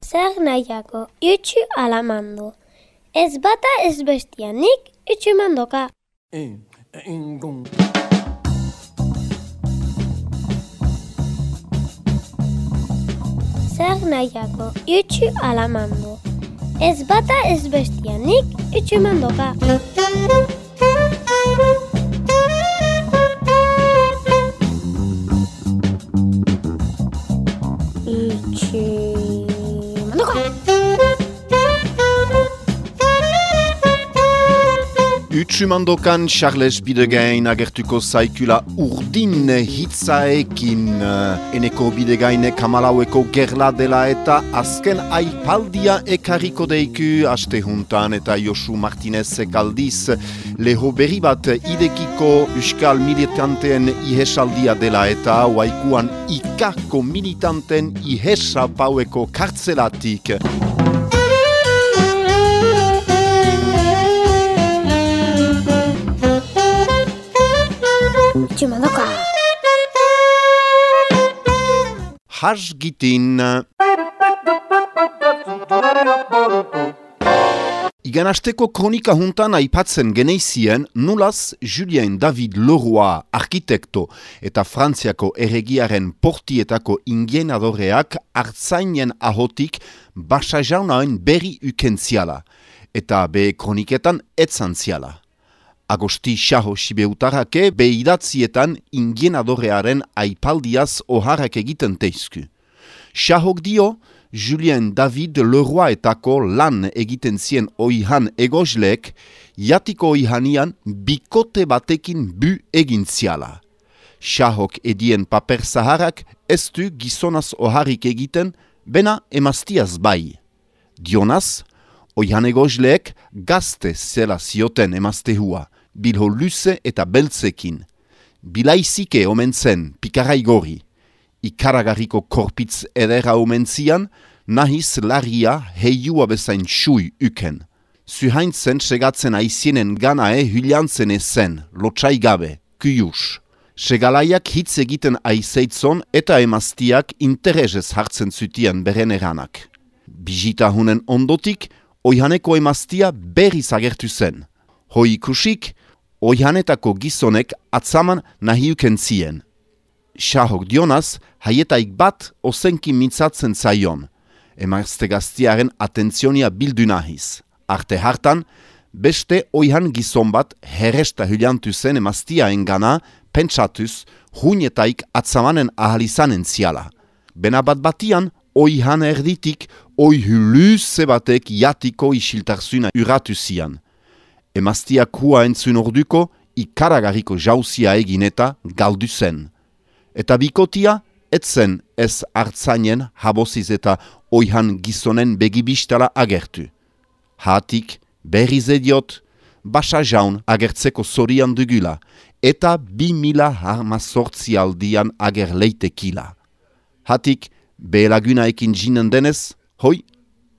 Zer nahiako, itxu alamando. Ez bata ez bestianik, itxu mandoka. E, ingun. Zer nahiako, itxu alamando. Ez bata ez bestianik, itxu mandoka. Utsumandokan Charles Bidegain agertuko zaikula urdin hitzaekin eh, eneko Bidegaine kamalaueko gerla dela eta azken aipaldia ekarriko deiku aste juntan eta Josu Martinez ekaldiz leho berri bat idekiko Euskal militanteen ihesaldia dela eta waikuan ikako militanten ihesa paueko kartzelatik. Itxu mandoka. Hasgitin. Iganasteko kronika juntan aipatzen geneizien nulaz Julien David Leroy arkitekto eta Frantziako erregiaren portietako ingienadoreak hartzainen ahotik basa berri ukentziala eta be kroniketan etzantziala. Agosti Xaho Sibeutarake be idatzietan ingienadorearen aipaldiaz oharrak egiten teizku. Xahok dio, Julien David Leroy etako lan egiten zien oihan egozlek, jatiko oihanian bikote batekin bu egin ziala. Xahok edien paper zaharrak ez du gizonaz oharrik egiten, bena emaztiaz bai. Dionaz, oihan egozleek gazte zela zioten emaztehua, bilho luze eta beltzekin. Bilaizike omen zen pikarai gori. Ikaragarriko korpitz edera omen zian, nahiz larria heiua bezain xui uken. Zuhaintzen segatzen aizienen ganae hyliantzen ezen, lotsai gabe, kuyus. Segalaiak hitz egiten aizeitzon eta emaztiak interesez hartzen zutian beren eranak. Bijita hunen ondotik, oihaneko emaztia berriz agertu zen. Hoi ikusik, oihanetako gizonek atzaman nahiuken zien. Xahok dionaz, haietaik bat ozenki mintzatzen zaion. Emazte gaztiaren atentzionia bildu nahiz. Arte hartan, beste oihan gizon bat herresta hyliantu zen emaztia engana, pentsatuz, huinetaik atzamanen ahalizanen ziala. Bena bat batian, oihan erditik, oi huluze batek jatiko isiltarzuna uratu zian. Emaztia kua entzun orduko, ikaragarriko jauzia egin eta galdu zen. Eta bikotia, etzen ez hartzainen haboziz eta oihan gizonen begibistala agertu. Hatik, berriz ediot, basa jaun agertzeko zorian dugula, eta bi mila harmazortzi aldian ager leitekila. Hatik, behelagunaekin jinen denez, hoi,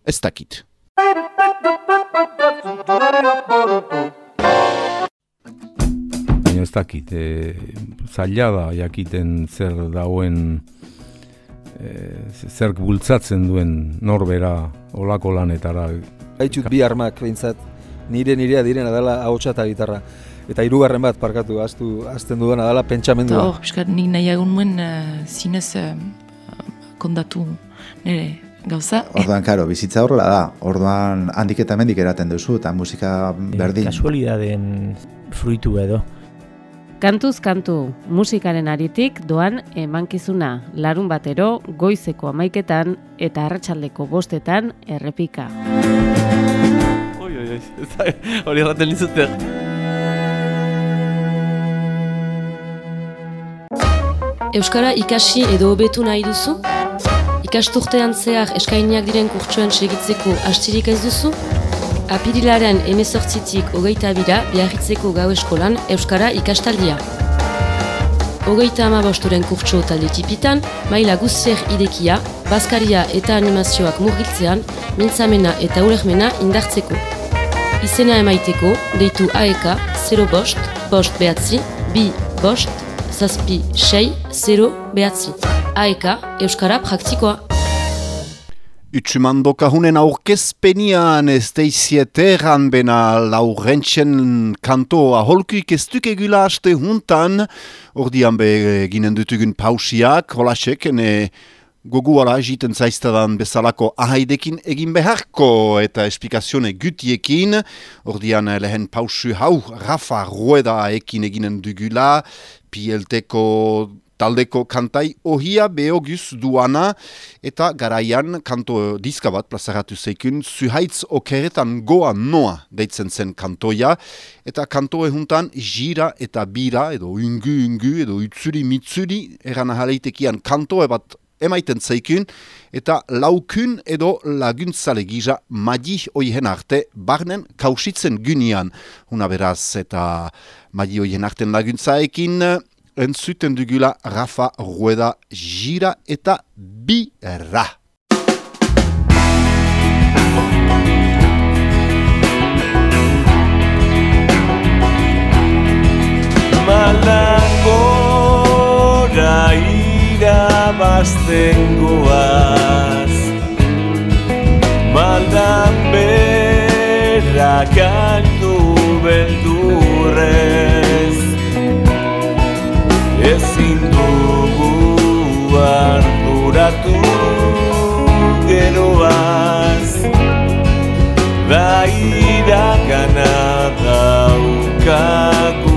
ez dakit. Baina ez dakit, e, zaila da jakiten zer dauen e, zer bultzatzen duen norbera olako lanetara. Haitxut bi armak behintzat, nire nirea direna dela ahotsa eta gitarra. Eta hirugarren bat parkatu, aztu, azten dudana dela pentsamendua. Hor, piskat, nik nahiagun nuen uh, zinez uh, kondatu nire gauza. Orduan, karo, bizitza horrela da. Orduan, handik eta mendik eraten duzu, eta musika berdin. Kasualidaden fruitu edo. Kantuz kantu, musikaren aritik doan emankizuna, larun batero, goizeko amaiketan eta arratsaldeko bostetan errepika. Oi, oi, oi, hori erraten nizute. Euskara ikasi edo hobetu nahi duzu? Ikasturtean zehar eskainiak diren kurtsoen segitzeko astirik ez duzu? Apirilaren emezortzitik hogeita bira biarritzeko gau eskolan Euskara ikastaldia. Hogeita amabosturen kurtso talde tipitan, maila guztier idekia, bazkaria eta animazioak murgiltzean, mintzamena eta ulermena indartzeko. Izena emaiteko, deitu AEK 0 bost, bost behatzi, bi bost, zazpi sei, 0 behatzi. AEK Euskara praktikoa. Utsumandoka hunen aurkezpenian ez deizieteran bena laurentxen kantoa. Holkuik ez dukegula haste juntan, ordian be ginen dutugun pausiak, holasek, ene goguara egiten zaiztadan bezalako ahaidekin egin beharko eta esplikazione gutiekin, ordian lehen pausu hau Rafa Rueda ekin eginen dugula, pielteko taldeko kantai ohia behoguz duana eta garaian kanto diska bat plazaratu zeikun zuhaitz okeretan goa noa deitzen zen kantoia eta kanto ehuntan jira eta bira edo ungu ungu edo utsuri mitsuri eran ahaleitekian kantoe bat emaiten zeikun eta laukun edo laguntzale gisa madi oihen arte barnen kausitzen gynian una beraz eta madi oihen arten laguntzaekin entzuten dugula Rafa Rueda gira eta birra. Malangora irabazten goaz Maldan berra kantu beldurrez ezin dugu arduratu geroaz da irakana daukagu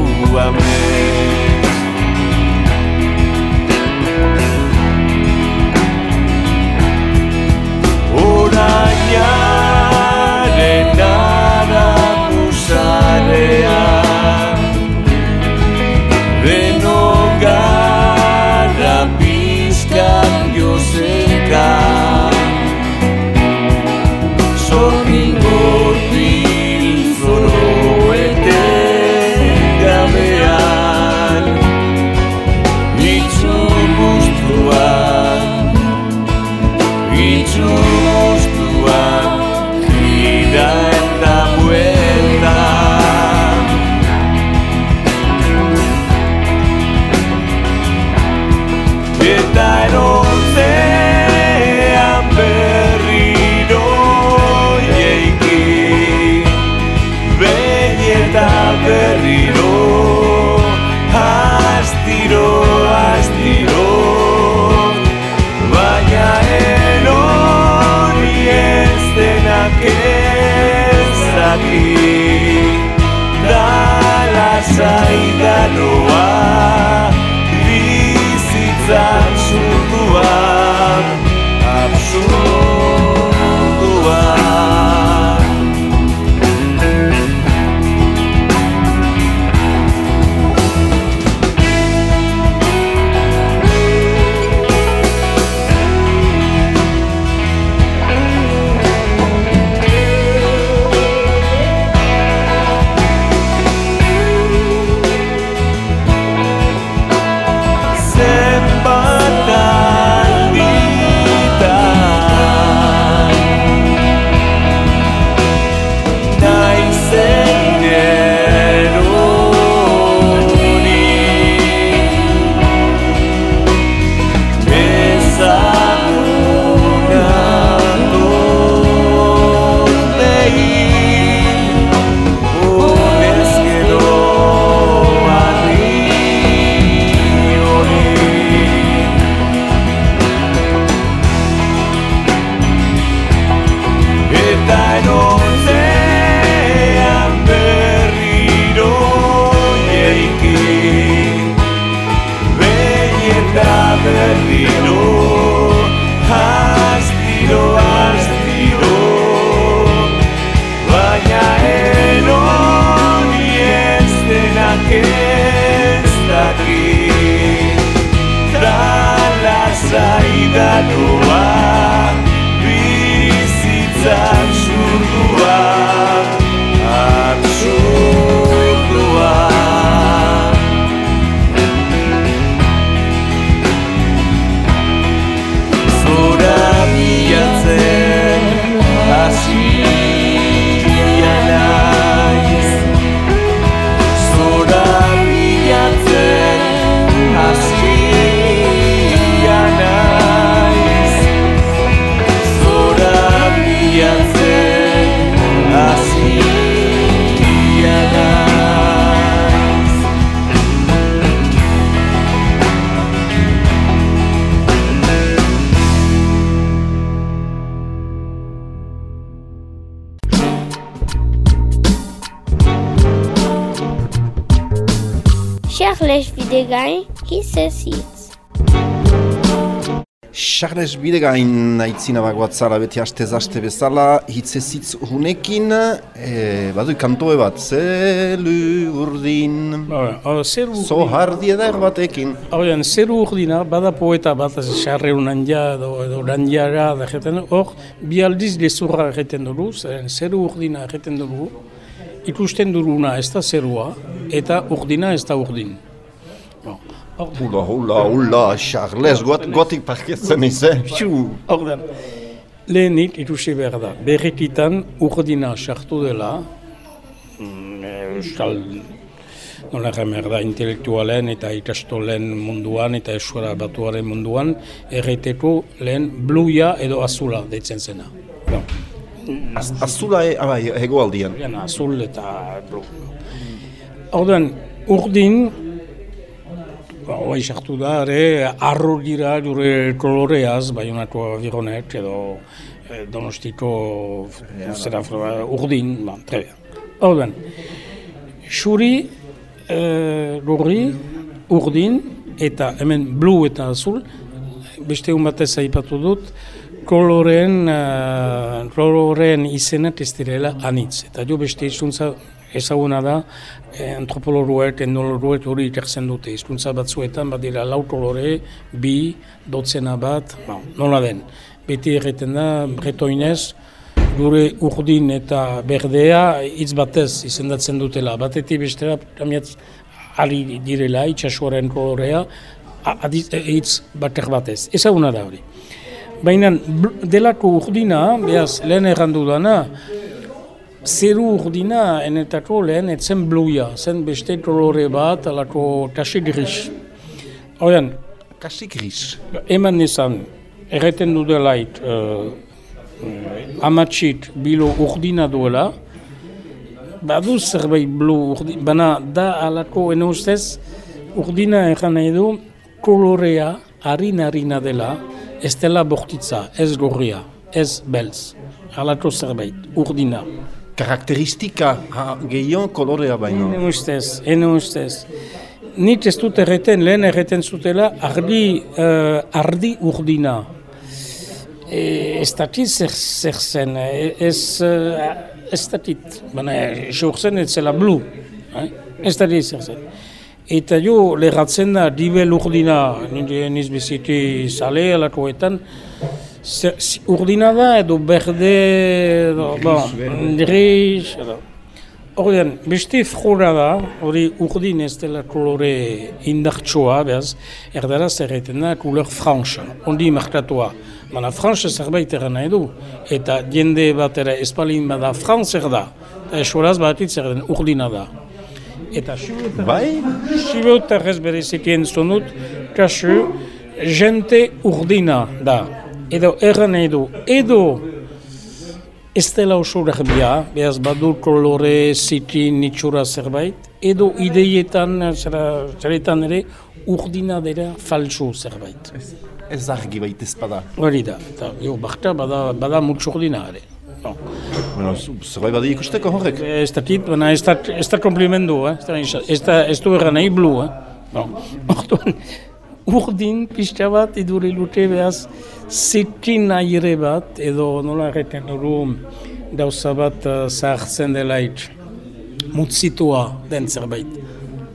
Hitz. Charles Bidegain aitzina bagoatzara beti astez aste bezala, hitzez hitz hunekin, e, badu kantoe bat, zelu urdin, Ba, zeru zo hardi eder batekin. Hauian, zeru urdina, bada poeta bat, xarre unandia edo, edo urandiara da egiten, hor, bi aldiz lezurra egiten dugu, zeru urdina egiten dugu, ikusten duguna ez da zerua, eta urdina ez da urdin. Bon. Ula, ula, ula, Charles, got, gotik parketzen iz, eh? Piu, ordan, lehenik ikusi behar da, berretitan urdina sartu dela, mm, euskal, nola erremer da, intelektualen eta ikastolen munduan eta eskuara batuaren munduan, erreteko lehen bluia edo azula deitzen zena. Bon. Az, azula e, abai, hegoaldian. Lehen azul eta blu. Ordan, urdin, ba, Hoi sartu da, ere, arro dira jure koloreaz, baionako avironek, edo eh, donostiko zera urdin, ba, trebea. Ordan, xuri, eh, gorri, urdin, eta hemen blu eta azul, beste un batez aipatu dut, koloreen, uh, koloreen izenak ez direla anitz. Eta jo beste hizkuntza ezaguna da, eh, antropologoek, etnologoek hori ikertzen dute. Hizkuntza batzuetan badira lau kolore, bi, dotzena bat, ba, nola den. Beti erreten da, bretoinez, gure urdin eta berdea hitz batez izendatzen dutela. Batetik bestera, kamiatz, ari direla, itxasuaren kolorea, eh, hitz bater batez. Ezaguna da hori. Baina delako urdina, behaz, lehen errandu dana, zeru urdina enetako lehen etzen bluia, zen beste kolore bat, alako kasi gris. Oian, Kasi gris. eman nizan, erreten du delait, uh, amatxit bilo urdina duela, badu zerbait blu urdina, baina da alako ene ustez, urdina erran nahi du, kolorea harina-harina dela, ez dela bortitza, ez gorria, ez belz. Alako zerbait, urdina. Karakteristika gehiago kolorea baino. Ene ustez, ene ustez. Nik ez dut erreten, lehen erreten zutela, ardi, uh, ardi urdina. E, ez dakit zer, zer zen, e, ez, uh, ez dakit, baina zer zen ez zela blu, eh? ez dakit zer zen. Eta jo, lerratzen da, dibel urdina, nire niz biziti zale alakoetan, zer- si- urdina da edo berde, edo, gris, edo. Ordean, beste frora da, hori urdin ez dela kolore indartsua, behaz, erdaraz erraiten da, kulor franxa, ondi markatua. Baina franxa zerbait erran nahi du, eta jende batera espalin bada frantzer da, eta esuraz bat zer den urdina da. Eta Bai? Sibotarrez bereziki entzun dut, kasu, jente urdina da. Edo erran nahi du, edo ez dela oso garbia, behaz badu kolore, ziti, nitsura zerbait, edo ideietan, zera- zeretan ere, urdina dela falsu zerbait. Ez argi baita ezpada. Hori da, eta jo, bakta bada, bada mutsu urdina ere. No. Bueno, zerbait badi ikusteko horrek. Ez dakit, baina ez da, ez da komplimendu, eh? ez, da, ez, da, ez erran nahi blu. Eh? No. Orduan, urdin pixka bat iduri lute behaz zitin aire bat, edo nola erreten dugu gauza bat uh, zahartzen delaik mutzitua den zerbait.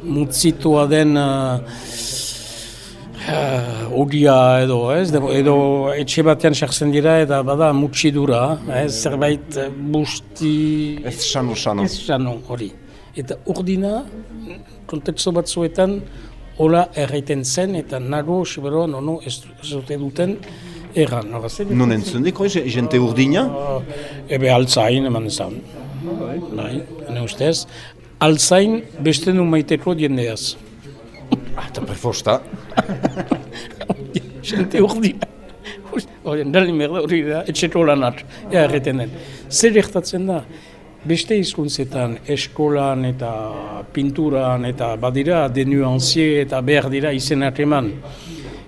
Mutzitua den uh, uh, ogia edo, ez? Edo, etxe batean sartzen dira eta bada mutxidura, ez? Zerbait eh, busti... Ez sano, sano. Ez sano, hori. Eta urdina, konteksto batzuetan, hola erraiten zen, eta nago, siberoan, ono, ez dute duten, erran. Non entzundiko, je- jente urdina? Ebe altzain eman ezan. Bai, hene ustez. Altzain beste nu maiteko jendeaz. Ah, eta prefosta. Gente urdina. Hori, dali merda hori da, etxeko lanat, ea erreten den. Zer gertatzen da, beste hizkuntzetan, eskolan eta pinturan eta badira denuanzie eta behar dira izenak eman.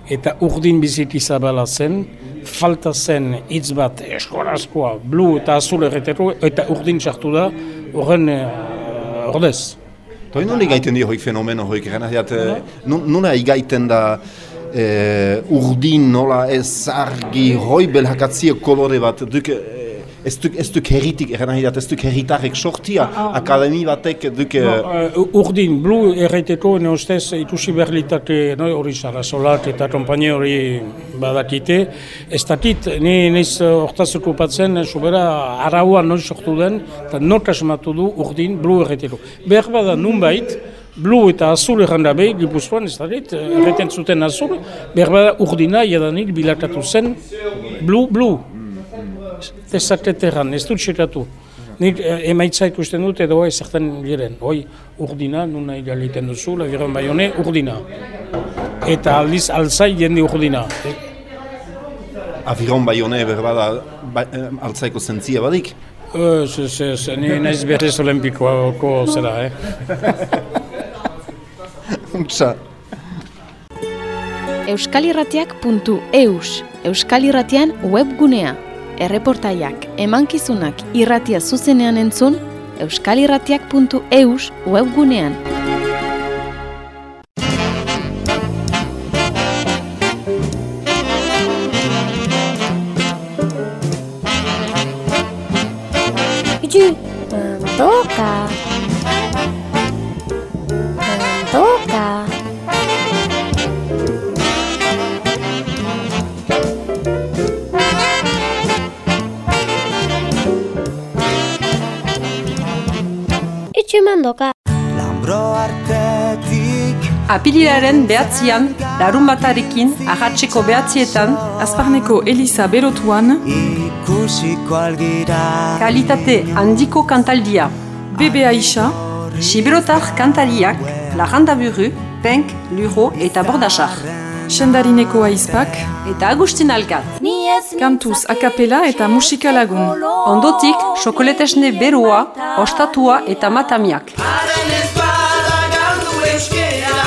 Eta urdin biziki zabala zen, falta zen hitz bat eskolazkoa, blu eta azul erreteko, eta urdin sartu da, horren uh, ordez. Toi nola igaiten dio hoik fenomeno hoik, eh, nu- nola igaiten da eh, urdin nola ez argi hoi belhakatzio kolore bat, duk, eh, ez duk, ez duk herritik, gana diat, ez duk herritarrek sortia, akademi batek duk... eh, No, uh, urdin, blu erraiteko, ne ustez, ikusi behar litate, no, hori zara solat eta kompainia hori badakite. Ez dakit, ni neiz hortaz okupatzen, sobera araua noiz sortu den, eta nork asmatu du urdin, blu erraiteko. Behar bada nunbait, blu eta azul erranda behi, gipuzkoan, ez dakit, erraiten zuten azul, behar bada urdina, jadanik bilakatu zen, blu, blu. Ez zaket erran, ez dut txekatu. Nik eh, emaitza ikusten dut edo ezertan giren. Hoi, urdina, nuna igaliten duzu, labiron baione, urdina. Eta aldiz alzai jende urdina. Aviron baione berbada ba, eh, altzaiko zentzia badik. Ez, ez, ez, ni naiz berrez olimpikoako zera, eh? Untsa. euskalirratiak.eus Euskal Irratian webgunea. Erreportaiak, emankizunak irratia zuzenean entzun, euskalirratiak.eus webgunean. Mandoka. Mandoka. Mandoka. Apililaren behatzian, larun batarekin, ahatzeko behatzietan, Azparneko Elisa Berotuan, kalitate handiko kantaldia. Bebe Aisha, Siberotar kantariak, Larrandaburu, Penk, Luro eta Bordasar. Sendarineko Aizpak, Eta Agustin Alkat. Kantuz akapela eta musika lagun. Ondotik, xokoletesne beroa, ostatua eta matamiak.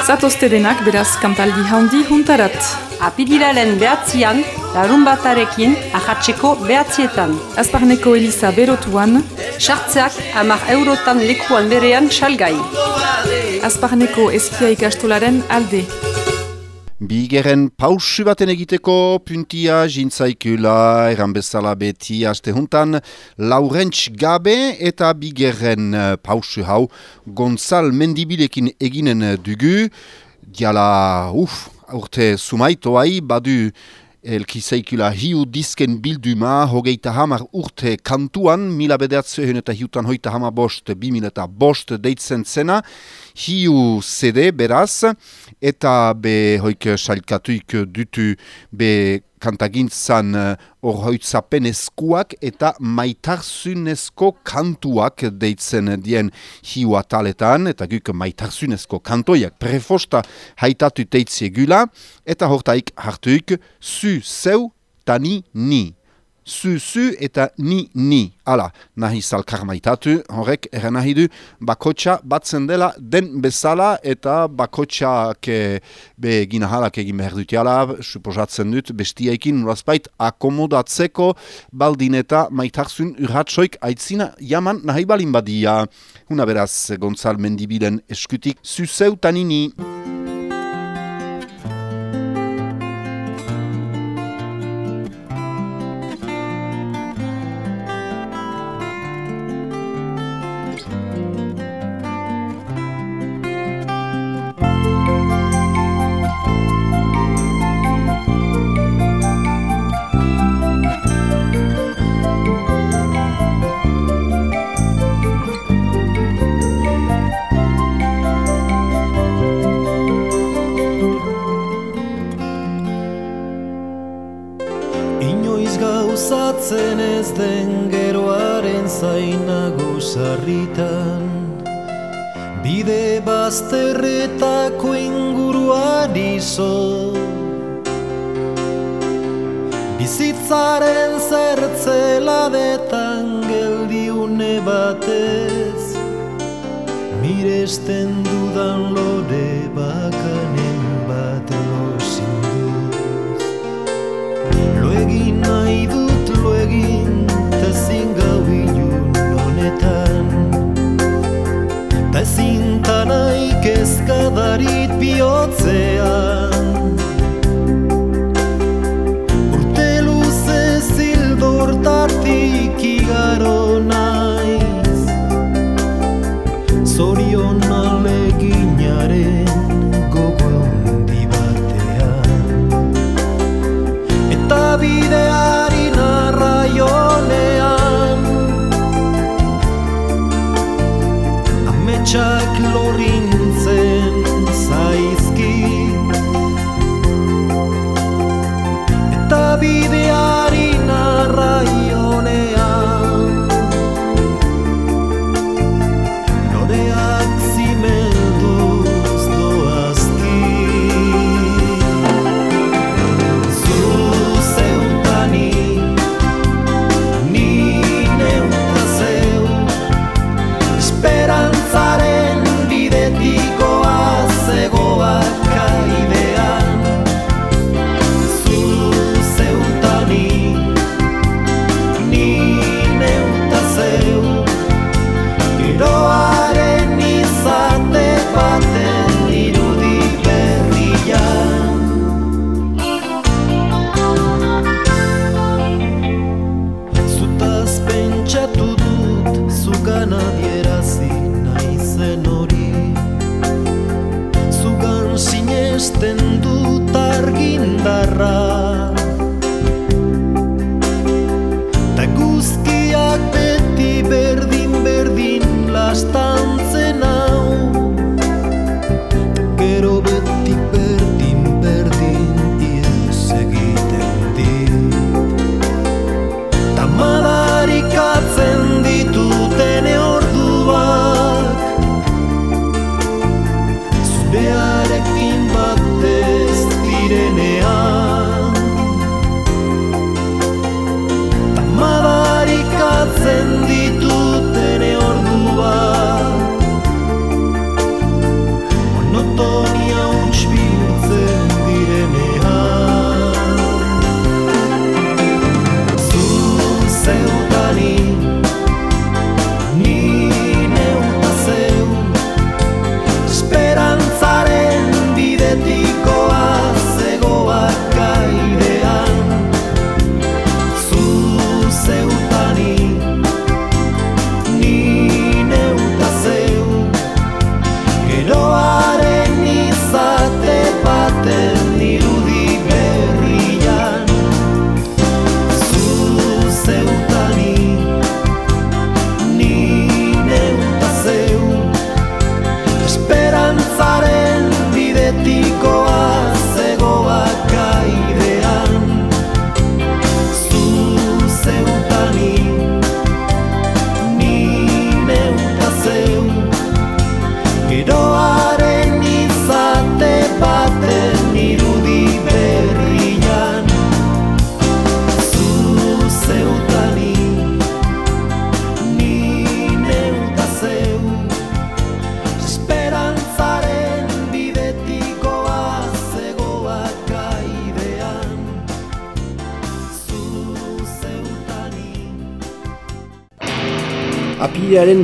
Zatozte denak beraz kantaldi handi juntarat. Apililaren behatzian, larun batarekin, ahatzeko behatzietan. Azparneko Elisa Berotuan, Sartzeak amar eurotan lekuan berean salgai. Azparneko eskia ikastolaren alde. Bigeren pausu baten egiteko puntia jintzaikula eran bezala beti aste juntan Laurentz Gabe eta bigeren eh, pausu hau Gonzal Mendibilekin eginen dugu. Diala uf, urte sumaitoai badu elkizaikula hiu disken bilduma hogeita hamar urte kantuan mila bederatzeun eta hiutan hoita hama bost bi mila eta bost deitzen zena hiu CD beraz eta be hoik sailkatuik dutu be kantagintzan hor uh, hoitzapen eskuak eta maitarzunezko kantuak deitzen dien hiu ataletan, eta guk maitarzunezko kantoiak prefosta haitatu teitzie gula, eta hortaik hartuik su zeu tani ni. Su eta ni, ni. Hala, nahi zalkar maitatu, horrek erren nahi du bakotxa batzen dela den bezala eta bakotxak e, be ginahalak egin behar dut jala, suposatzen dut bestiaikin nolazpait akomodatzeko baldin eta maitarzun urratsoik aitzina jaman nahi balin badia. Huna beraz, Gonzal Mendibilen eskutik, su zeu bazterretako inguruan izo Bizitzaren zertzela detan geldiune batez. Miresten dudan lore bakanen ocean.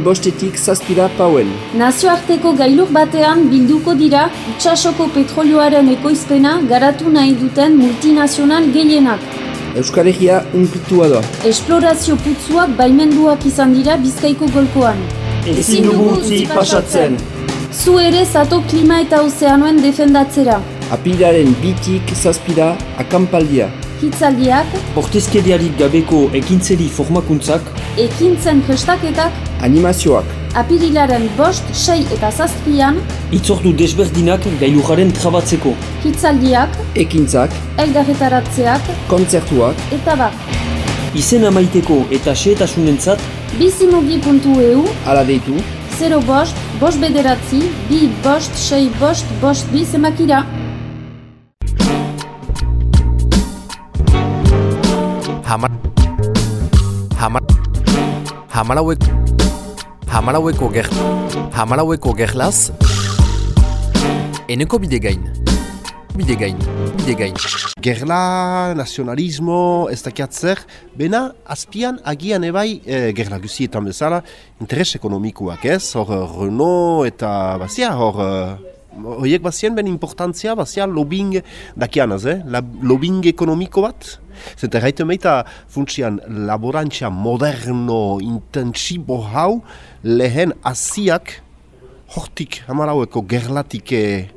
Bostetik zazpira pauen. Nazioarteko gailur batean bilduko dira itsasoko petrolioaren ekoizpena garatu nahi duten multinazional gehienak. Euskal Herria unkitua da. Esplorazio putzuak baimenduak izan dira Bizkaiko golkoan. Ezin dugu utzi pasatzen. Zu ere zato klima eta ozeanoen defendatzera. Apilaren bitik zazpira akampaldia. Hitzaldiak, Portezkeriarik gabeko ekintzeri formakuntzak, ekintzen prestaketak, animazioak. apirilaren bost, sei eta zazpian, Itzordu desberdinak gailujaren trabatzeko. hitzaldiak, Ekintzak, elgarretaratzeak, kontzertuak, eta bat. izen amaiteko eta xeetasunentzat, Bizimugi.eu, ala deitu, 0 bost, bost bederatzi, bi bost, sei bost, bost bi zemakira. Hamar... Hamar... Hamalauek... Hamalaueko ger... Hamalaueko gerlaz... Eneko bide gain. Bide gain. Bide gain. Gerla, nazionalismo, ez dakiat zer, bena azpian agian ebai, e, gerla guzietan bezala, interes ekonomikoak ez, hor eh, Renault eta bazia, hor, horiek bazien ben importantzia, bazia lobbying dakianaz, eh? La, lobbying ekonomiko bat, Zenta gaite meita funtsian laborantza moderno, intensibo hau, lehen asiak hortik hamaraueko gerlatik eh,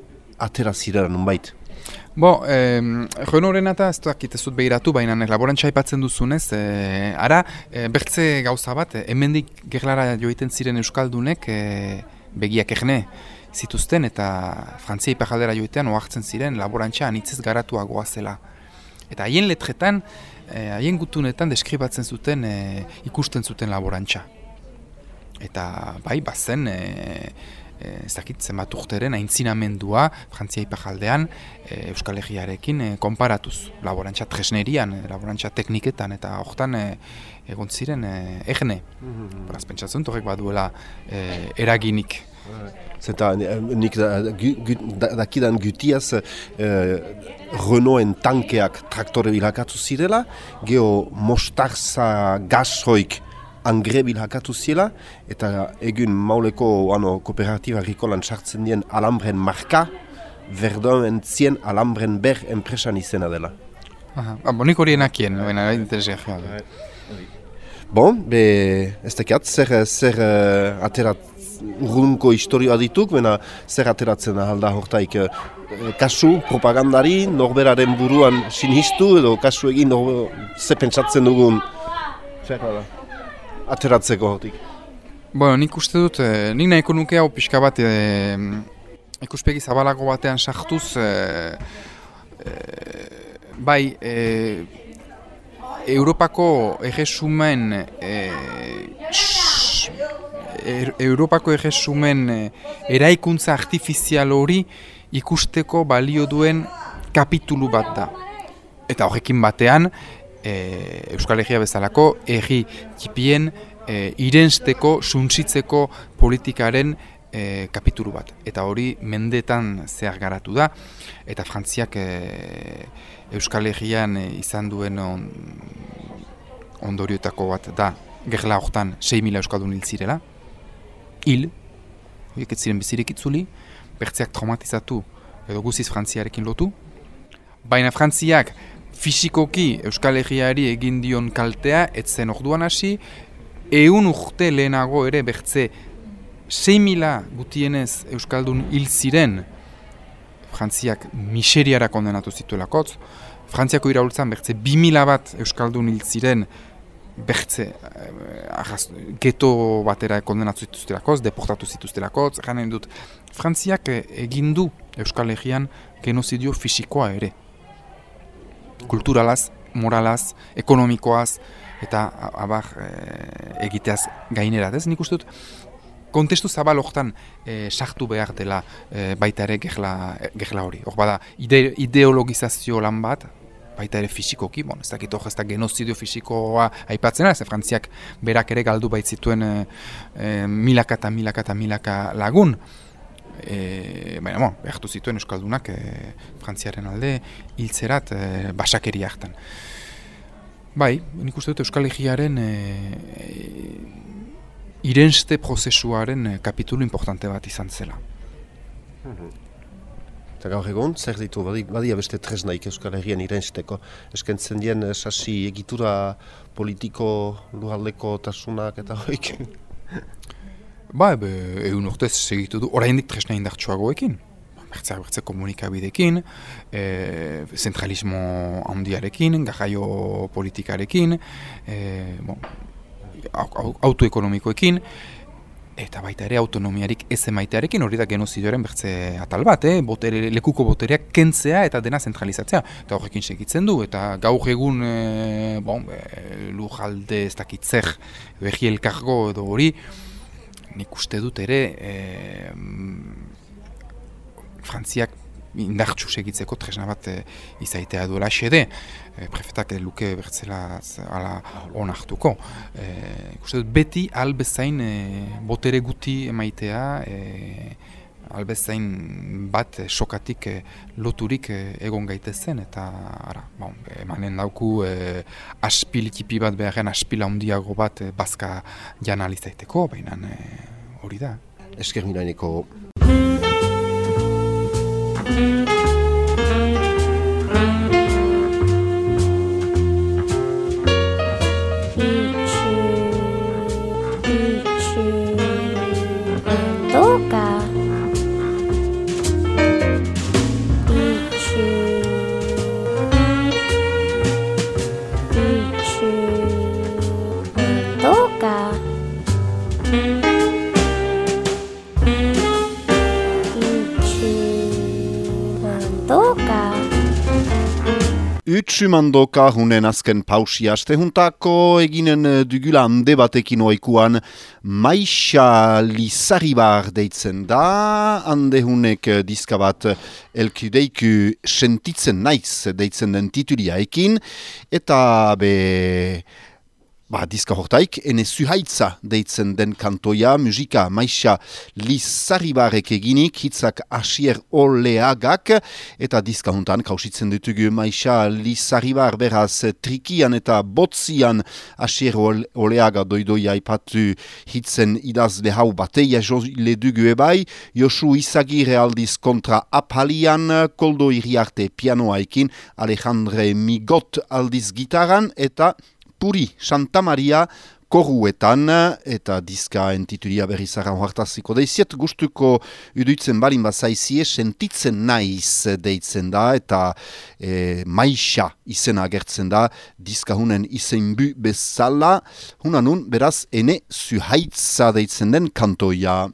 atera ziren nunbait. Bo, eh, Renaulten eta ez dakit ez dut behiratu, baina laborantza aipatzen duzunez, eh, ara, eh, bertze gauza bat, eh, hemendik gerlara joiten ziren Euskaldunek eh, begiak egne zituzten eta Frantzia ipajaldera joitean oartzen ziren laborantza anitzez garatua goazela. Eta haien letretan, eh, haien gutunetan deskribatzen zuten, eh, ikusten zuten laborantza. Eta bai, bazen, eh, ez dakit zenbat urteren aintzinamendua Frantzia ipajaldean eh, Euskal Herriarekin eh, konparatuz. Laborantza tresnerian, laborantza tekniketan eta hortan eh, egon ziren eh, egne. Beraz, pentsatzen horrek baduela eh, eraginik. Zeta nik da, gu, gu, da, dakidan gutiaz eh, Renaulten tankeak traktore bilakatu zirela, geho mostarza gasoik angre bilakatu zirela, eta egun mauleko ano, kooperatiba agrikolan sartzen dien alambren marka, Verdun zien alambren ber enpresan izena dela. Aha, ah, bonik hori enakien, baina interesia Bon, be, ez dakiat, zer, zer uh, aterat urrunko historioa dituk, bena zer ateratzen ahalda hortaik eh, kasu, propagandari, norberaren buruan sinistu, edo kasu egin nor, ze pentsatzen dugun zer da, ateratzeko hortik. Bueno, nik uste dut, eh, nik nahiko nuke hau pixka bat eh, ikuspegi zabalago batean sartuz, eh, eh, bai, eh, Europako erresumen s- er, Europako erresumen eh, eraikuntza artifizial hori ikusteko balio duen kapitulu bat da. Eta horrekin batean, e, Euskal Herria bezalako, herri txipien e, irensteko, suntsitzeko politikaren e, kapitulu bat. Eta hori mendetan zehar garatu da, eta Frantziak e, Euskal Herrian e, izan duen on, ondorioetako bat da, gerla hortan 6.000 Euskaldun hil zirela, hil, horiek ez ziren bizirik itzuli, bertzeak traumatizatu edo guziz Frantziarekin lotu, baina Frantziak fisikoki Euskal Herriari egin dion kaltea, ez zen orduan hasi, ehun urte lehenago ere bertze 6.000 gutienez Euskaldun hil ziren. Frantziak miseriara kondenatu zituelakotz, Frantziako iraultzan bertze 2.000 bat Euskaldun hil ziren bertze eh, arraz, geto batera kondenatu zituztelakoz, deportatu zituztelakoz, janen dut, Frantziak eh, egin du Euskal Herrian genozidio fisikoa ere. Kulturalaz, moralaz, ekonomikoaz, eta abar eh, egiteaz gainerat, ez? Nik uste dut, kontestu zabal hortan eh, sartu behar dela eh, baita ere gerla, gerla hori. Hor bada, ide, ideologizazio lan bat, baita ere fisikoki, bon, ez dakit hor ez da genozidio fisikoa aipatzen ez Frantziak berak ere galdu baitzituen e, e, milaka eta milaka eta milaka lagun. E, baina, bon, behartu zituen Euskaldunak e, Frantziaren alde hiltzerat e, basakeri hartan. Bai, nik uste dut Euskal Herriaren e, e, irenste prozesuaren kapitulu importante bat izan zela. Eta gaur egun, zer ditu, badi, badia beste tresnaik Euskal Herrian irensteko. Eskentzen dien eh, sasi egitura politiko lurraldeko tasunak eta hoik. Ba, ebe, egun urtez segitu du, oraindik tresna indartsuagoekin. Bertze, bertze komunikabidekin, e, zentralismo handiarekin, garraio politikarekin, e, bon, au- au- autoekonomikoekin, eta baita ere autonomiarik ez emaitearekin hori da genozidioaren bertze atal bat, eh? Botere, lekuko botereak kentzea eta dena zentralizatzea. Eta horrekin segitzen du, eta gaur egun e, bon, e, lujalde ez dakit zer, edo egi elkargo edo hori, nik uste dut ere e, Frantziak indartxu segitzeko tresna bat e, izaitea duela xede, e, prefetak luke bertzela ala onartuko. E, ikuste dut beti albezain e, botere guti emaitea, e, albezain bat e, sokatik e, loturik e, egon gaitezen eta ara, bon, emanen dauku e, aspil tipi bat beharren aspil handiago bat e, bazka jana alizaiteko, baina e, hori da. Esker Música Utsumandoka hunen azken pausia astehuntako eginen eh, dugula hande batekin oikuan Maixa Lizaribar deitzen da, hande hunek eh, diska bat elkudeiku sentitzen naiz deitzen den tituliaekin, eta be... Ba, diska hortaik, ene zuhaitza deitzen den kantoia, musika maixa Lizaribarek eginik, hitzak asier oleagak, eta diska hontan kausitzen ditugu maixa Lizaribar beraz trikian eta botzian asier ol- oleaga doidoia ipatu hitzen idazle hau bateia jole dugu ebai, Josu Izagire aldiz kontra apalian, koldo iriarte pianoaekin, Alejandre Migot aldiz gitaran, eta Puri Santa Maria koruetan, eta diska entituria berri zara hoartaziko deiziet, gustuko uduitzen balin bazaizie, sentitzen naiz deitzen da, eta e, maixa izena agertzen da, diska hunen izen bu bezala, hunanun beraz ene zuhaitza deitzen den kantoia.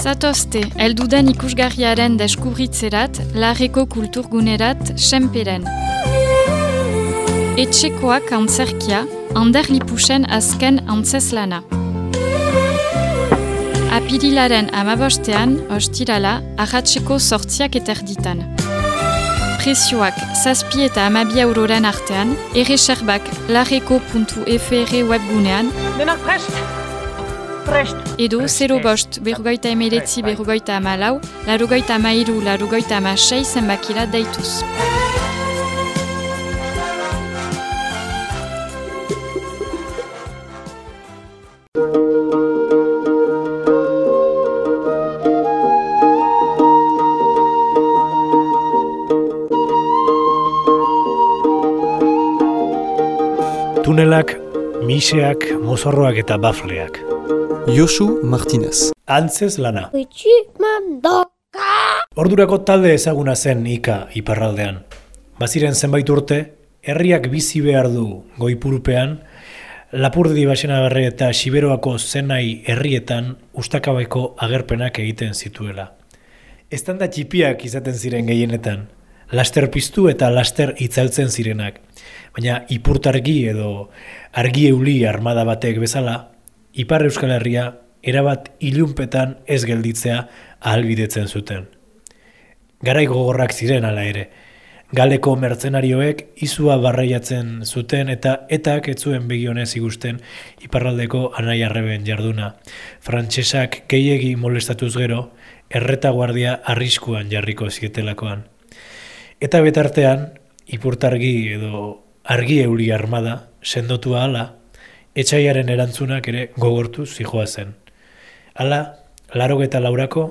Zatozte, elduden ikusgarriaren deskubritzerat, larreko kulturgunerat, senperen. Etxekoak antzerkia, Ander Lipusen azken antzeslana. Apirilaren amabostean, ostirala, ahatzeko sortziak eterditan. Prezioak zazpi eta amabi euroren artean, erreserbak larreko.fr webgunean, Denak prest! Prest! edo 0 bost berrogeita emeretzi berrogeita amalau, larogeita amairu, larogeita amasei zenbakira deituz. Tunelak, miseak, mozorroak eta bafleak. Josu Martinez. Antzez lana. Itxi mandoka! Ordurako talde ezaguna zen Ika iparraldean. Baziren zenbait urte, herriak bizi behar du goipurupean, Lapurdi Baxenabarre eta Siberoako zenai herrietan ustakabeko agerpenak egiten zituela. Eztanda txipiak izaten ziren gehienetan, laster piztu eta laster itzaltzen zirenak, baina ipurtargi edo argi euli armada batek bezala, Ipar Euskal Herria erabat ilunpetan ez gelditzea ahalbidetzen zuten. Garai gogorrak ziren hala ere. Galeko mertzenarioek izua barreiatzen zuten eta etak ez zuen begionez igusten iparraldeko anai arreben jarduna. Frantsesak gehiegi molestatuz gero, erretaguardia arriskuan jarriko zietelakoan. Eta betartean, ipurtargi edo argi euri armada sendotu ahala, etxaiaren erantzunak ere gogortu zijoa zen. Hala, larogeta laurako,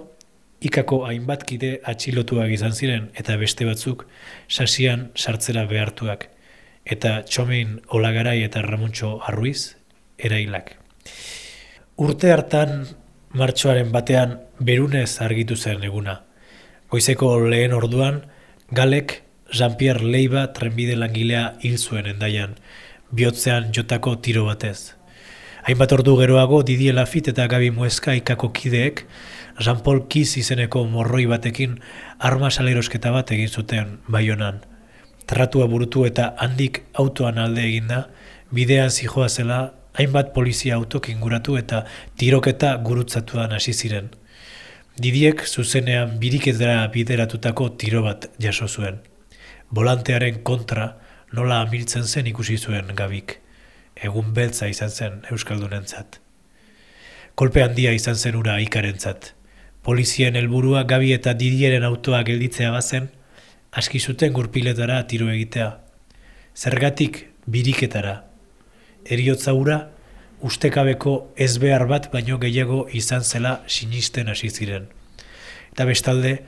ikako hainbat kide atxilotuak izan ziren eta beste batzuk sasian sartzera behartuak, eta txomein olagarai eta ramuntxo arruiz erailak. Urte hartan, martxoaren batean, berunez argitu zen eguna. Goizeko lehen orduan, Galek Jean-Pierre Leiba trenbide langilea hil zuen endaian, bihotzean jotako tiro batez. Hainbat ordu geroago Didier Lafitte eta Gabi Mueska ikako kideek Jean-Paul Kiz izeneko morroi batekin arma salerosketa bat egin zuten baionan. Tratua burutu eta handik autoan alde eginda, bidean zijoa zela hainbat polizia autok inguratu eta tiroketa gurutzatuan hasi ziren. Didiek zuzenean biriketera bideratutako tiro bat jaso zuen. Volantearen kontra nola amiltzen zen ikusi zuen gabik. Egun beltza izan zen Euskaldunentzat. Kolpe handia izan zen ura ikarentzat. Polizien helburua gabi eta didieren autoa gelditzea bazen, aski zuten gurpiletara tiro egitea. Zergatik biriketara. Eriotza ura, ustekabeko ez behar bat baino gehiago izan zela sinisten hasi ziren. Eta bestalde,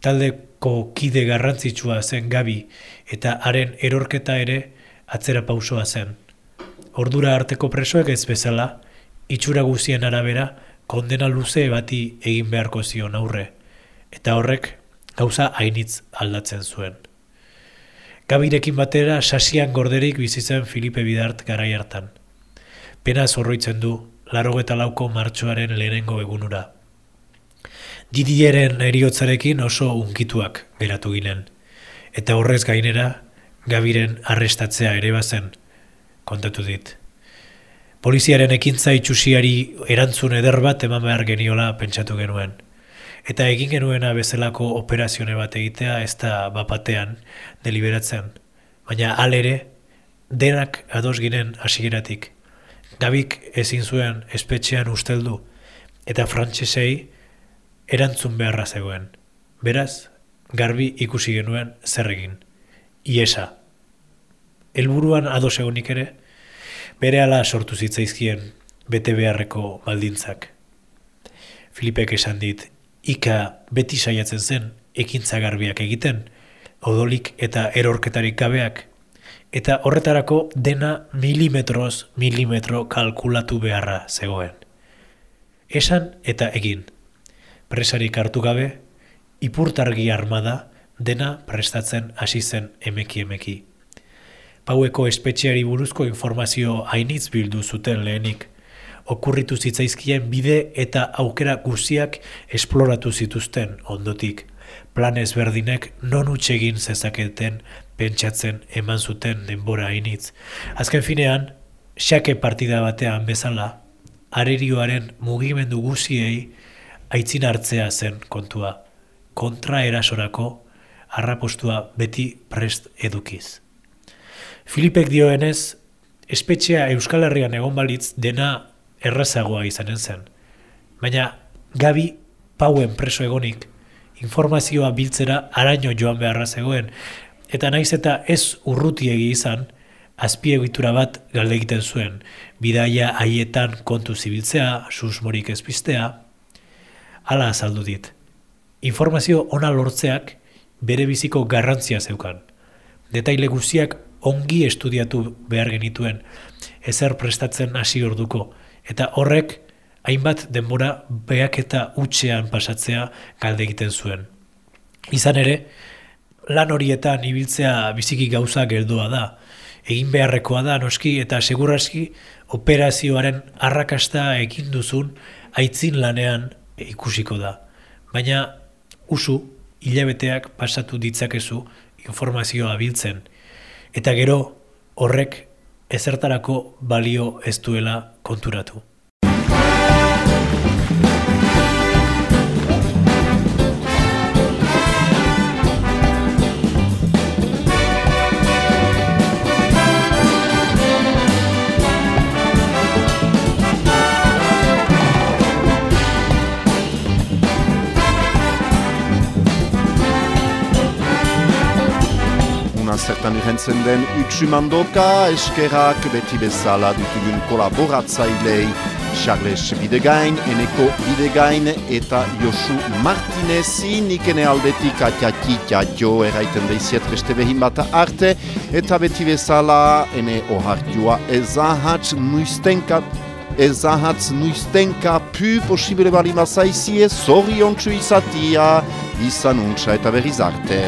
taldeko kide garrantzitsua zen gabi eta haren erorketa ere atzera pausoa zen. Ordura arteko presoek ez bezala, itxura guzien arabera, kondena luze bati egin beharko zion aurre, eta horrek gauza hainitz aldatzen zuen. Gabirekin batera sasian gorderik bizi zen Filipe Bidart garai hartan. Pena zorroitzen du, larogeta lauko martxoaren lehenengo egunura. Didieren eriotzarekin oso unkituak geratu ginen. Eta horrez gainera, Gabiren arrestatzea ere bazen, kontatu dit. Poliziaren ekintza itxusiari erantzun eder bat eman behar geniola pentsatu genuen. Eta egin genuena bezalako operazione bat egitea ez da bapatean deliberatzen. Baina alere, denak ados ginen hasieratik. Gabik ezin zuen espetxean usteldu eta frantsesei erantzun beharra zegoen. Beraz, garbi ikusi genuen zer egin. Iesa. Helburuan ados egonik ere, bere ala sortu zitzaizkien bete beharreko baldintzak. Filipek esan dit, ika beti saiatzen zen ekintza garbiak egiten, odolik eta erorketarik gabeak, eta horretarako dena milimetroz milimetro kalkulatu beharra zegoen. Esan eta egin. Presarik hartu gabe, ipurtargi armada dena prestatzen hasi zen emeki emeki. Paueko espetxeari buruzko informazio hainitz bildu zuten lehenik. okurritu zitzaizkien bide eta aukera guziak esploratu zituzten ondotik. Plan ezberdinek non utxegin zezaketen pentsatzen eman zuten denbora hainitz. Azken finean, xake partida batean bezala, arerioaren mugimendu guziei aitzin hartzea zen kontua. Kontra erasorako, arrapostua beti prest edukiz. Filipek dioenez, espetxea Euskal Herrian egon balitz dena errazagoa izanen zen. Baina Gabi pauen preso egonik, informazioa biltzera araño joan beharra zegoen, eta naiz eta ez urrutiegi izan, azpiegitura bat galde egiten zuen, bidaia haietan kontu zibiltzea, susmorik ezpistea, hala azaldu dit. Informazio ona lortzeak bere biziko garrantzia zeukan. Detaile guziak ongi estudiatu behar genituen, ezer prestatzen hasi orduko, eta horrek hainbat denbora beak eta utxean pasatzea galde egiten zuen. Izan ere, lan horietan ibiltzea biziki gauza geldoa da, egin beharrekoa da noski eta seguraski operazioaren arrakasta ekin duzun aitzin lanean ikusiko da. Baina usu hilabeteak pasatu ditzakezu informazioa biltzen. Eta gero horrek ezertarako balio ez duela konturatu. Zertan irrentzen den utsumandoka, eskerak beti bezala ditugun kolaboratzailei Charles Bidegain, Eneko Bidegain eta Josu Martinezi, nikene aldetik atiaki tiatio eraiten deiziet beste behin bat arte, eta beti bezala, ene ohartioa ezahatz nuiztenka ezahatz nuiztenka pu posibile bali mazaizie, zoriontsu izatia, izan untsa eta berriz arte.